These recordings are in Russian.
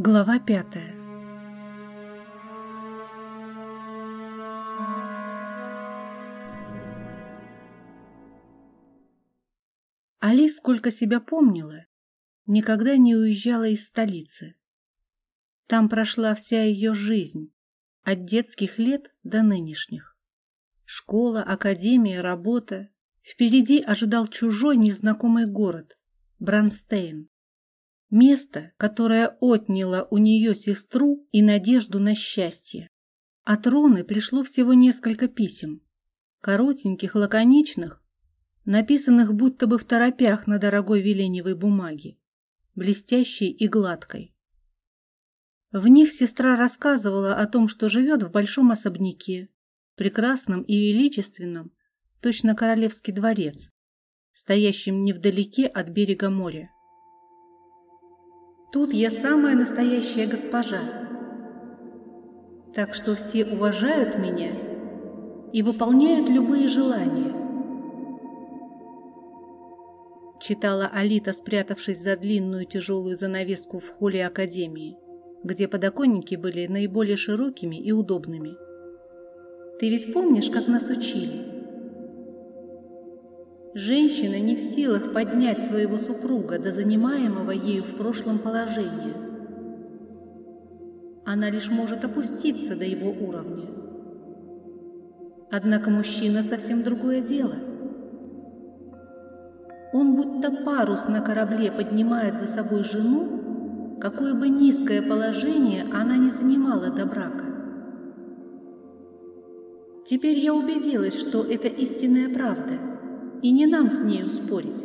Глава пятая Али, сколько себя помнила, никогда не уезжала из столицы. Там прошла вся ее жизнь, от детских лет до нынешних. Школа, академия, работа. Впереди ожидал чужой незнакомый город – Бранстейн. Место, которое отняло у нее сестру и надежду на счастье. От Роны пришло всего несколько писем. Коротеньких, лаконичных, написанных будто бы в торопях на дорогой веленевой бумаге, блестящей и гладкой. В них сестра рассказывала о том, что живет в большом особняке, прекрасном и величественном, точно королевский дворец, стоящим невдалеке от берега моря. Тут я самая настоящая госпожа. Так что все уважают меня и выполняют любые желания. Читала Алита, спрятавшись за длинную тяжелую занавеску в холле Академии, где подоконники были наиболее широкими и удобными. Ты ведь помнишь, как нас учили? Женщина не в силах поднять своего супруга до занимаемого ею в прошлом положения. Она лишь может опуститься до его уровня. Однако мужчина совсем другое дело. Он будто парус на корабле поднимает за собой жену, какое бы низкое положение она не занимала до брака. Теперь я убедилась, что это истинная правда – и не нам с нею спорить.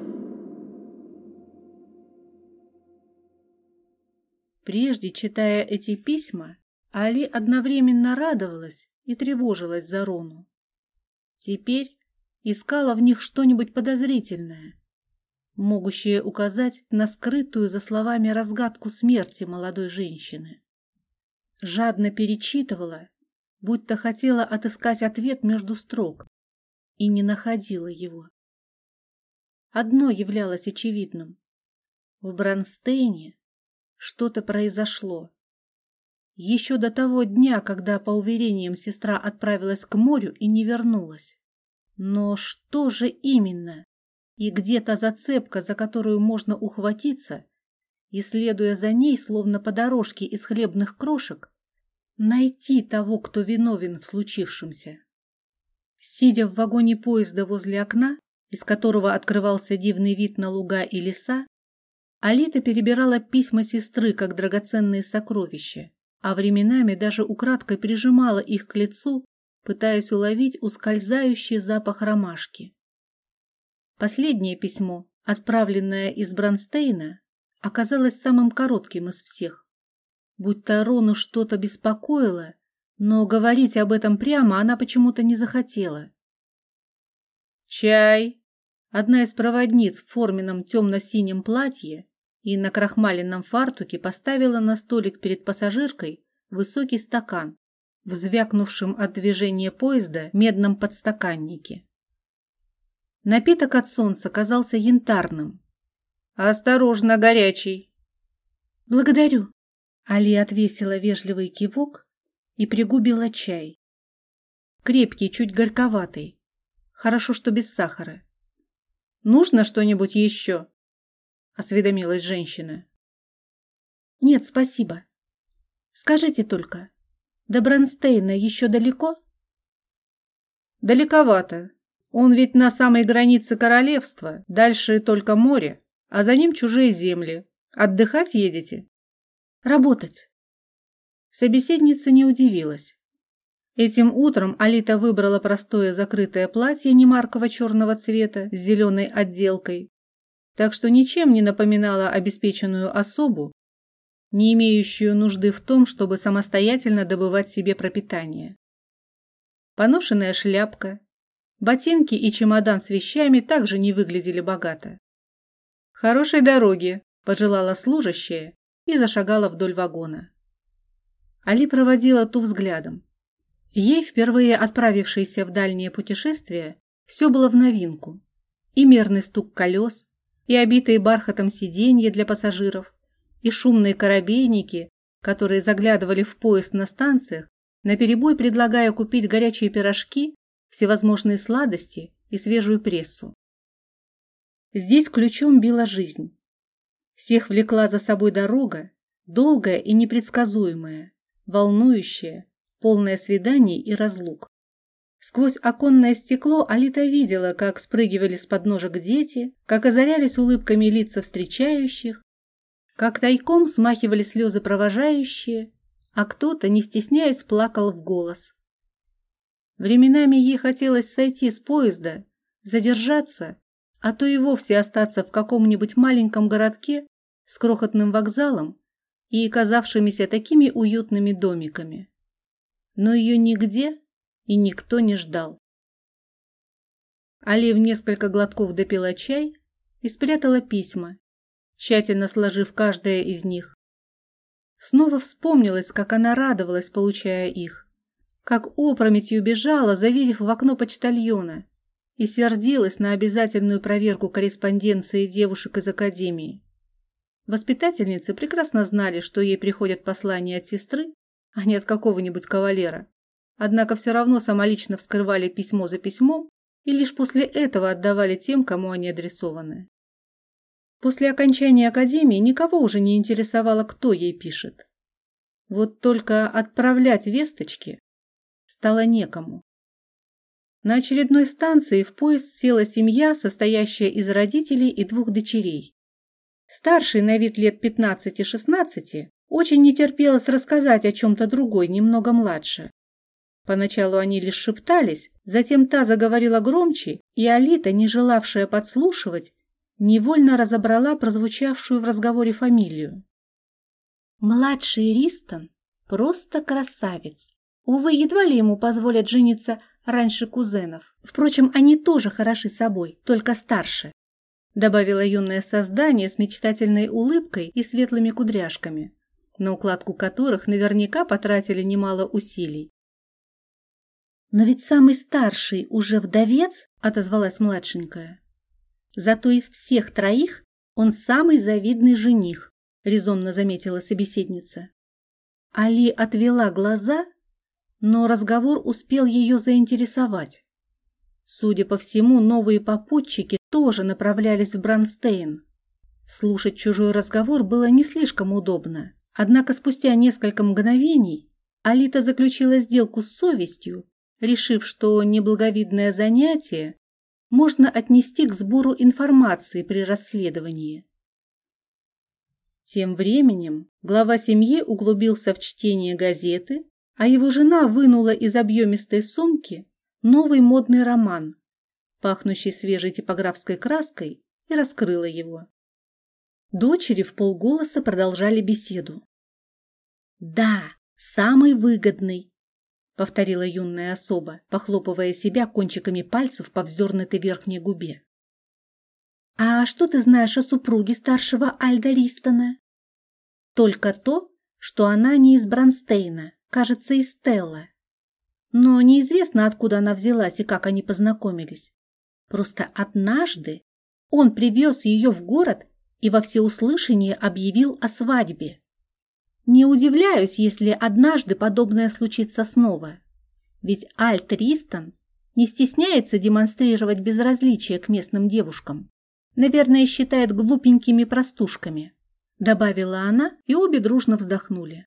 Прежде читая эти письма, Али одновременно радовалась и тревожилась за Рону. Теперь искала в них что-нибудь подозрительное, могущее указать на скрытую за словами разгадку смерти молодой женщины. Жадно перечитывала, будто хотела отыскать ответ между строк, и не находила его. Одно являлось очевидным. В Бронстейне что-то произошло. Еще до того дня, когда, по уверениям, сестра отправилась к морю и не вернулась. Но что же именно? И где-то зацепка, за которую можно ухватиться, и, следуя за ней, словно по дорожке из хлебных крошек, найти того, кто виновен в случившемся. Сидя в вагоне поезда возле окна, из которого открывался дивный вид на луга и леса, Алита перебирала письма сестры как драгоценные сокровища, а временами даже украдкой прижимала их к лицу, пытаясь уловить ускользающий запах ромашки. Последнее письмо, отправленное из Бронстейна, оказалось самым коротким из всех. Будь-то Рону что-то беспокоило, но говорить об этом прямо она почему-то не захотела. «Чай!» Одна из проводниц в форменном темно-синем платье и на крахмаленном фартуке поставила на столик перед пассажиркой высокий стакан в от движения поезда медном подстаканнике. Напиток от солнца казался янтарным. «Осторожно, горячий!» «Благодарю!» Али отвесила вежливый кивок и пригубила чай. Крепкий, чуть горьковатый. Хорошо, что без сахара. Нужно что-нибудь еще?» — осведомилась женщина. «Нет, спасибо. Скажите только, до Бронстейна еще далеко?» «Далековато. Он ведь на самой границе королевства, дальше только море, а за ним чужие земли. Отдыхать едете?» «Работать». Собеседница не удивилась. Этим утром Алита выбрала простое закрытое платье немаркого черного цвета с зеленой отделкой, так что ничем не напоминала обеспеченную особу, не имеющую нужды в том, чтобы самостоятельно добывать себе пропитание. Поношенная шляпка, ботинки и чемодан с вещами также не выглядели богато. «Хорошей дороги!» – пожелала служащая и зашагала вдоль вагона. Али проводила ту взглядом. Ей, впервые отправившейся в дальнее путешествие, все было в новинку. И мерный стук колес, и обитые бархатом сиденья для пассажиров, и шумные корабейники, которые заглядывали в поезд на станциях, наперебой предлагая купить горячие пирожки, всевозможные сладости и свежую прессу. Здесь ключом била жизнь. Всех влекла за собой дорога, долгая и непредсказуемая, волнующая, полная свиданий и разлук. Сквозь оконное стекло Алита видела, как спрыгивали с подножек дети, как озарялись улыбками лица встречающих, как тайком смахивали слезы провожающие, а кто-то, не стесняясь, плакал в голос. Временами ей хотелось сойти с поезда, задержаться, а то и вовсе остаться в каком-нибудь маленьком городке с крохотным вокзалом и казавшимися такими уютными домиками. Но ее нигде и никто не ждал. Али в несколько глотков допила чай и спрятала письма, тщательно сложив каждое из них. Снова вспомнилось, как она радовалась, получая их, как опрометью бежала, завидев в окно почтальона, и сердилась на обязательную проверку корреспонденции девушек из академии. Воспитательницы прекрасно знали, что ей приходят послания от сестры, а не от какого-нибудь кавалера. Однако все равно самолично вскрывали письмо за письмом и лишь после этого отдавали тем, кому они адресованы. После окончания академии никого уже не интересовало, кто ей пишет. Вот только отправлять весточки стало некому. На очередной станции в поезд села семья, состоящая из родителей и двух дочерей. Старший на вид лет 15-16 очень не терпелось рассказать о чем-то другой, немного младше. Поначалу они лишь шептались, затем та заговорила громче, и Алита, не желавшая подслушивать, невольно разобрала прозвучавшую в разговоре фамилию. Младший Ристон просто красавец. Увы, едва ли ему позволят жениться раньше кузенов. Впрочем, они тоже хороши собой, только старше. Добавила юное создание с мечтательной улыбкой и светлыми кудряшками, на укладку которых наверняка потратили немало усилий. «Но ведь самый старший уже вдовец», — отозвалась младшенькая. «Зато из всех троих он самый завидный жених», — резонно заметила собеседница. Али отвела глаза, но разговор успел ее заинтересовать. Судя по всему, новые попутчики тоже направлялись в Бронстейн. Слушать чужой разговор было не слишком удобно, однако спустя несколько мгновений Алита заключила сделку с совестью решив, что неблаговидное занятие можно отнести к сбору информации при расследовании. Тем временем глава семьи углубился в чтение газеты, а его жена вынула из объемистой сумки новый модный роман, пахнущий свежей типографской краской, и раскрыла его. Дочери в полголоса продолжали беседу. «Да, самый выгодный, — повторила юная особа, похлопывая себя кончиками пальцев по вздернутой верхней губе. «А что ты знаешь о супруге старшего Альда Ристона?» «Только то, что она не из Бронстейна, кажется, из Стелла. Но неизвестно, откуда она взялась и как они познакомились. Просто однажды он привез ее в город и во всеуслышание объявил о свадьбе. Не удивляюсь, если однажды подобное случится снова. Ведь Альт Ристон не стесняется демонстрировать безразличие к местным девушкам. Наверное, считает глупенькими простушками. Добавила она, и обе дружно вздохнули.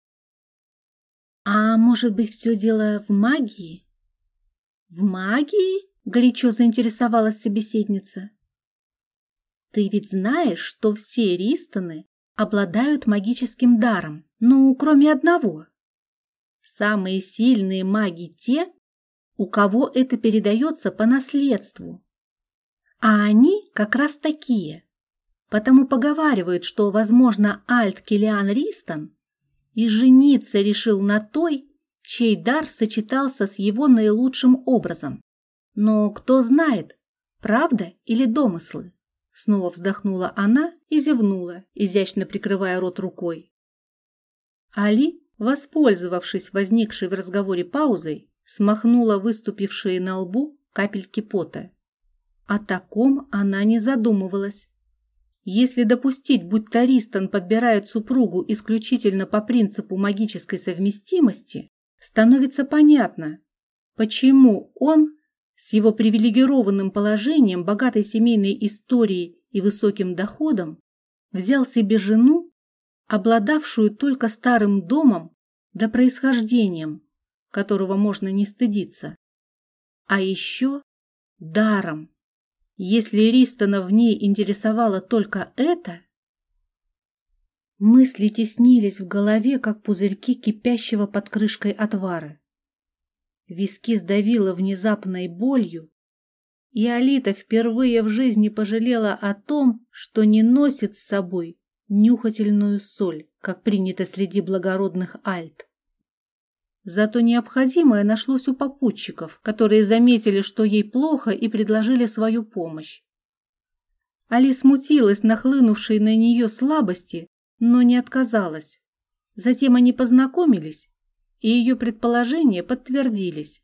А может быть, все дело в магии? В магии? Горячо заинтересовалась собеседница. Ты ведь знаешь, что все Ристоны обладают магическим даром. Ну, кроме одного. Самые сильные маги те, у кого это передается по наследству. А они как раз такие. Потому поговаривают, что, возможно, Альт Килиан Ристон и жениться решил на той, чей дар сочетался с его наилучшим образом. Но кто знает, правда или домыслы? Снова вздохнула она и зевнула, изящно прикрывая рот рукой. Али, воспользовавшись возникшей в разговоре паузой, смахнула выступившие на лбу капельки пота. О таком она не задумывалась. Если допустить, будто Ристон подбирает супругу исключительно по принципу магической совместимости, становится понятно, почему он с его привилегированным положением, богатой семейной историей и высоким доходом взял себе жену, обладавшую только старым домом да происхождением, которого можно не стыдиться, а еще даром. Если Ристона в ней интересовало только это... Мысли теснились в голове, как пузырьки кипящего под крышкой отвара. Виски сдавило внезапной болью, и Алита впервые в жизни пожалела о том, что не носит с собой нюхательную соль, как принято среди благородных альт. Зато необходимое нашлось у попутчиков, которые заметили, что ей плохо, и предложили свою помощь. Али смутилась нахлынувшей на нее слабости, но не отказалась. Затем они познакомились, и ее предположения подтвердились.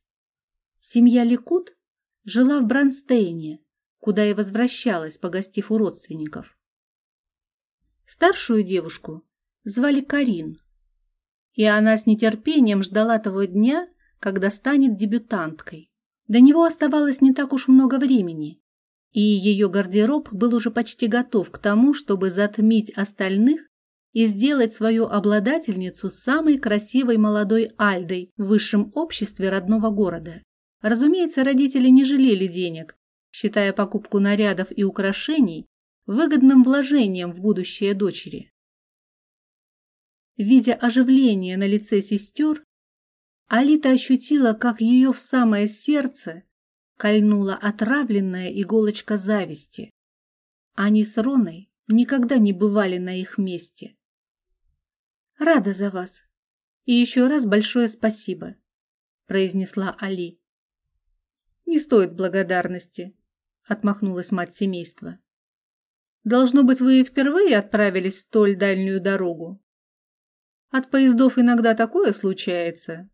Семья Ликут жила в Бранстейне, куда и возвращалась, погостив у родственников. Старшую девушку звали Карин, и она с нетерпением ждала того дня, когда станет дебютанткой. До него оставалось не так уж много времени, и ее гардероб был уже почти готов к тому, чтобы затмить остальных и сделать свою обладательницу самой красивой молодой Альдой в высшем обществе родного города. Разумеется, родители не жалели денег, считая покупку нарядов и украшений выгодным вложением в будущее дочери. Видя оживление на лице сестер, Алита ощутила, как ее в самое сердце кольнула отравленная иголочка зависти. Они с Роной никогда не бывали на их месте. «Рада за вас. И еще раз большое спасибо», – произнесла Али. «Не стоит благодарности», – отмахнулась мать семейства. «Должно быть, вы впервые отправились в столь дальнюю дорогу?» От поездов иногда такое случается.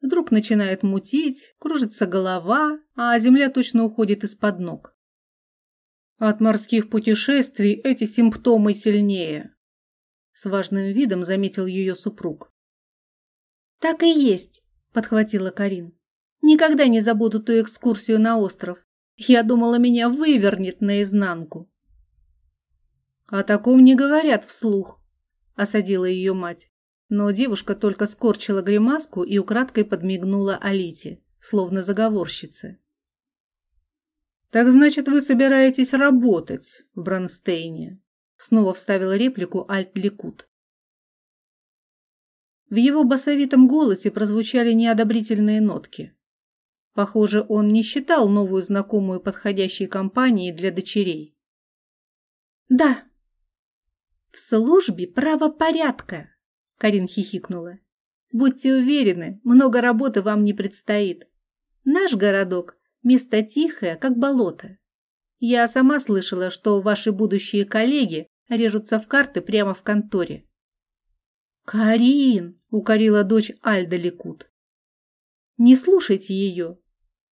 Вдруг начинает мутить, кружится голова, а земля точно уходит из-под ног. От морских путешествий эти симптомы сильнее. С важным видом заметил ее супруг. Так и есть, подхватила Карин. Никогда не забуду ту экскурсию на остров. Я думала, меня вывернет наизнанку. О таком не говорят вслух, осадила ее мать. Но девушка только скорчила гримаску и украдкой подмигнула Алите, словно заговорщице. «Так значит, вы собираетесь работать в Бронстейне?» Снова вставила реплику Альт Ликут. В его басовитом голосе прозвучали неодобрительные нотки. Похоже, он не считал новую знакомую подходящей компанией для дочерей. «Да, в службе правопорядка», Карин хихикнула. Будьте уверены, много работы вам не предстоит. Наш городок – место тихое, как болото. Я сама слышала, что ваши будущие коллеги режутся в карты прямо в конторе. «Карин!» – укорила дочь Альда Ликут. «Не слушайте ее.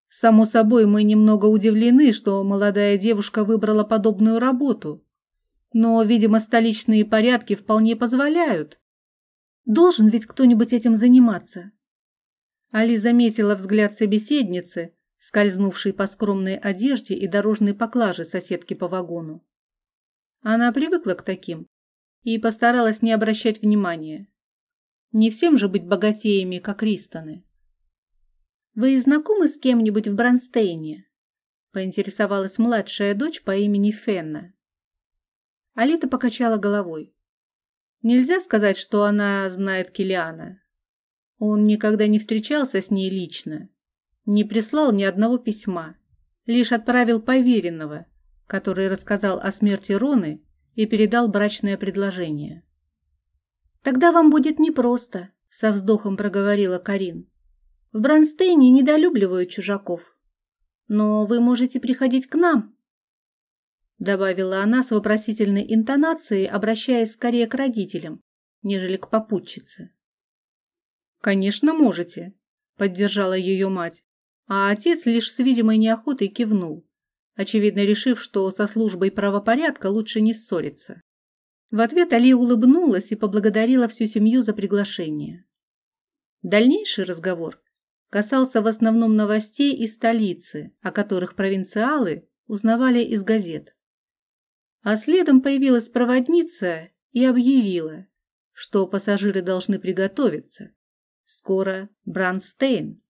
Само собой, мы немного удивлены, что молодая девушка выбрала подобную работу. Но, видимо, столичные порядки вполне позволяют. Должен ведь кто-нибудь этим заниматься. Али заметила взгляд собеседницы, скользнувшей по скромной одежде и дорожной поклаже соседки по вагону. Она привыкла к таким и постаралась не обращать внимания. Не всем же быть богатеями, как Ристоны. «Вы знакомы с кем-нибудь в Бронстейне?» – поинтересовалась младшая дочь по имени Фенна. Алита покачала головой. Нельзя сказать, что она знает Килиана. Он никогда не встречался с ней лично, не прислал ни одного письма, лишь отправил поверенного, который рассказал о смерти Роны и передал брачное предложение. «Тогда вам будет непросто», — со вздохом проговорила Карин. «В Бронстейне недолюбливают чужаков. Но вы можете приходить к нам, добавила она с вопросительной интонацией, обращаясь скорее к родителям, нежели к попутчице. Конечно, можете, поддержала ее мать, а отец лишь с видимой неохотой кивнул, очевидно решив, что со службой правопорядка лучше не ссориться. В ответ Али улыбнулась и поблагодарила всю семью за приглашение. Дальнейший разговор касался в основном новостей из столицы, о которых провинциалы узнавали из газет. А следом появилась проводница и объявила, что пассажиры должны приготовиться. Скоро Бранстейн